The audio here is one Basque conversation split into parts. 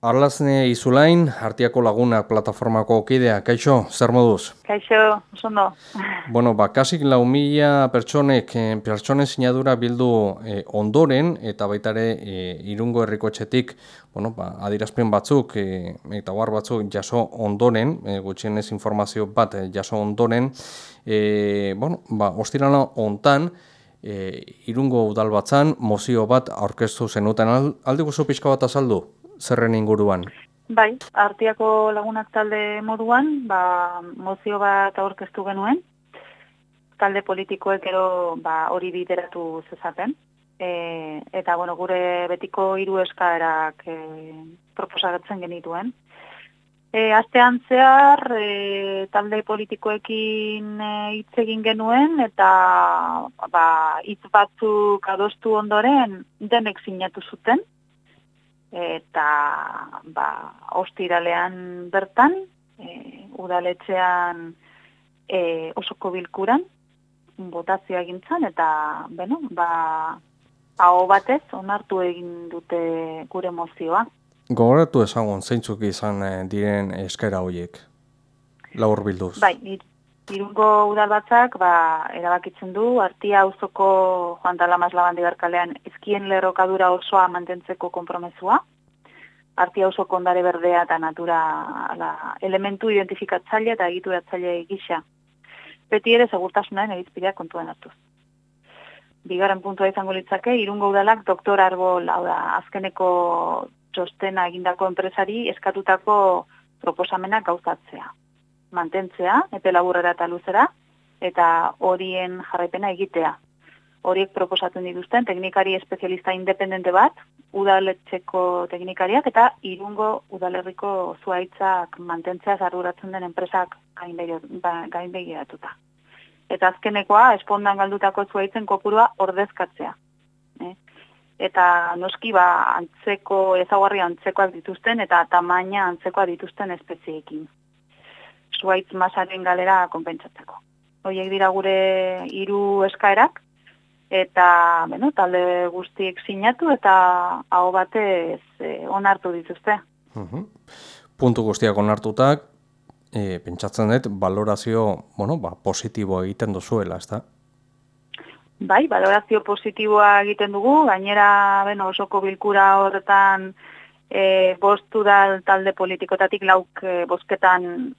Arlazne Izulain, Artiako Lagunak plataformako okidea, kaixo, zer moduz? Kaixo, osondo. Bueno, ba, kasik lau mila pertsonek, eh, pertsonen sinadura bildu eh, ondoren, eta baitare eh, irungo herriko etxetik, bueno, ba, adirazpen batzuk, eh, eta guar batzuk jaso ondoren, eh, gutxienez informazio bat eh, jaso ondoren, eh, bueno, ba, ostirana ontan, eh, irungo udal batzan, mozio bat aurkeztu zenuten, alde guzu pixka bat azaldu? Zerren inguruan? Bai, artiako lagunak talde moduan, ba, mozio bat aurkeztu genuen, talde politikoek ero ba, hori bideratu zezaten. E, eta bueno, gure betiko hiru eskaerak e, proposagatzen genituen. E, astean zehar, e, talde politikoekin e, hitz egin genuen, eta ba, hitz batzuk adostu ondoren denek sinatu zuten, eta ba, ostiralean bertan, e, udaletxean e, osoko bilkuran, botazioa egintzen, eta, bueno, ba, hau batez, onartu egin dute gure mozioa. Gogoratu ezagun, zeintzuk izan eh, diren eskera horiek, laur bilduz? Bai, irungo udalbatzak, ba, erabakitzen du, artia auzoko Juan Talamas Labandi Barkalean ezkien lerrokadura osoa mantentzeko kompromesua, artia oso kondare berdea eta natura ala, elementu identifikatzaile eta egituratzaile gisa. Beti ere segurtasunaren erizpidea kontuan hartuz. Bigarren puntua izango litzake, irungo udalak doktor arbol, hau da, azkeneko txostena egindako enpresari eskatutako proposamenak gauzatzea mantentzea, epe laburrera eta luzera, eta horien jarraipena egitea. Horiek proposatzen dituzten teknikari espezialista independente bat, udaletxeko teknikariak eta irungo udalerriko zuaitzak mantentzea zarruratzen den enpresak gainbegiratuta. Ba, eta azkenekoa, espondan galdutako zuaitzen kopurua ordezkatzea. Eta noski ba, antzeko, ezaguarri antzekoak dituzten eta tamaina antzekoa dituzten espezieekin zuaitz masaren galera konpentsatzeko. Hoiek dira gure hiru eskaerak, eta bueno, talde guztiek sinatu eta hau batez e, onartu dituzte. Uh Puntu guztiak onartutak, e, pentsatzen dut, valorazio bueno, ba, positiboa egiten duzuela, ez da? Bai, valorazio positiboa egiten dugu, gainera bueno, osoko bilkura horretan e, bostu da talde politikotatik lauk e, bosketan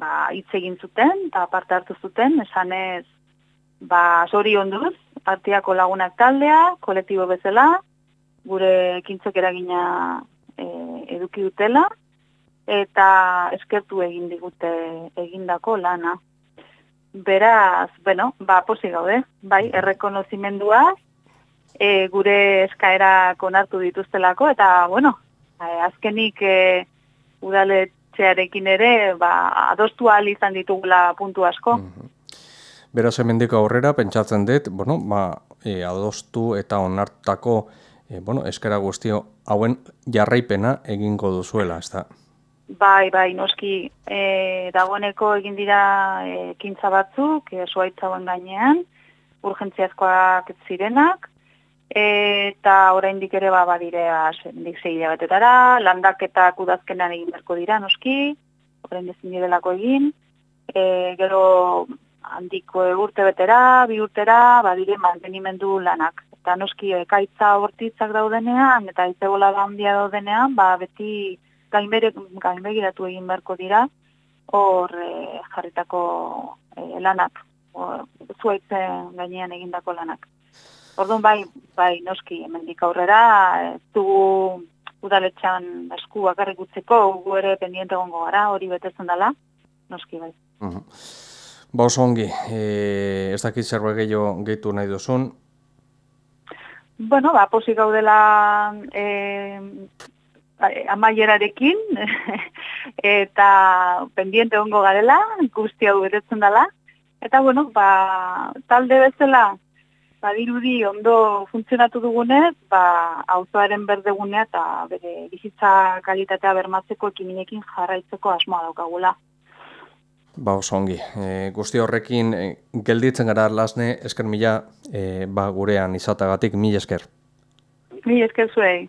ba, hitz egin zuten eta parte hartu zuten, esanez ba, sori onduz, partiako lagunak taldea, kolektibo bezala, gure ekintzek eragina e, eduki dutela, eta eskertu egin digute egindako lana. Beraz, bueno, ba, posi gaude, bai, errekonozimendua, e, gure eskaera konartu dituztelako, eta, bueno, Eh, azkenik e, udaletxearekin ere ba, adostu ahal izan ditugula puntu asko. Mm -hmm. Beraz, hemendik aurrera, pentsatzen dut, bueno, ba, e, adostu eta onartako e, bueno, eskera guztio hauen jarraipena egingo duzuela, ez da? Bai, bai, noski, e, dagoeneko egin dira e, kintza batzuk, e, suaitzauen gainean, urgentziazkoak zirenak, eta oraindik ere ba badire asendik sei batetara, landaketak udazkenan egin beharko dira noski, orain ezin direlako egin. E, gero handiko urte betera, bi urtera, badire mantenimendu lanak. Eta noski ekaitza hortitzak daudenean, eta itzebola da handia daudenean, ba beti gainbere, gainbegiratu egin beharko dira, hor e, jarritako e, lanak, zuaitzen gainean egindako lanak. Orduan bai, bai, noski, hemendik aurrera, du udaletxan esku bakarrik utzeko, gu ere pendiente gongo gara, hori betetzen dela, noski bai. Uh -huh. Ba oso ongi, e, ez dakit zerbait gehiago gehitu nahi duzun? Bueno, ba, posik gaudela e, amaierarekin, eta pendiente ongo garela, guzti hau betetzen dela, eta bueno, ba, talde bezala, badirudi ondo funtzionatu dugunez, ba, auzoaren berdegunea eta bere bizitza kalitatea bermatzeko ekiminekin jarraitzeko asmoa daukagula. Ba, oso ongi. E, guzti horrekin, e, gelditzen gara lasne, esker mila, e, ba, gurean izatagatik, mila esker. Mila esker zuei.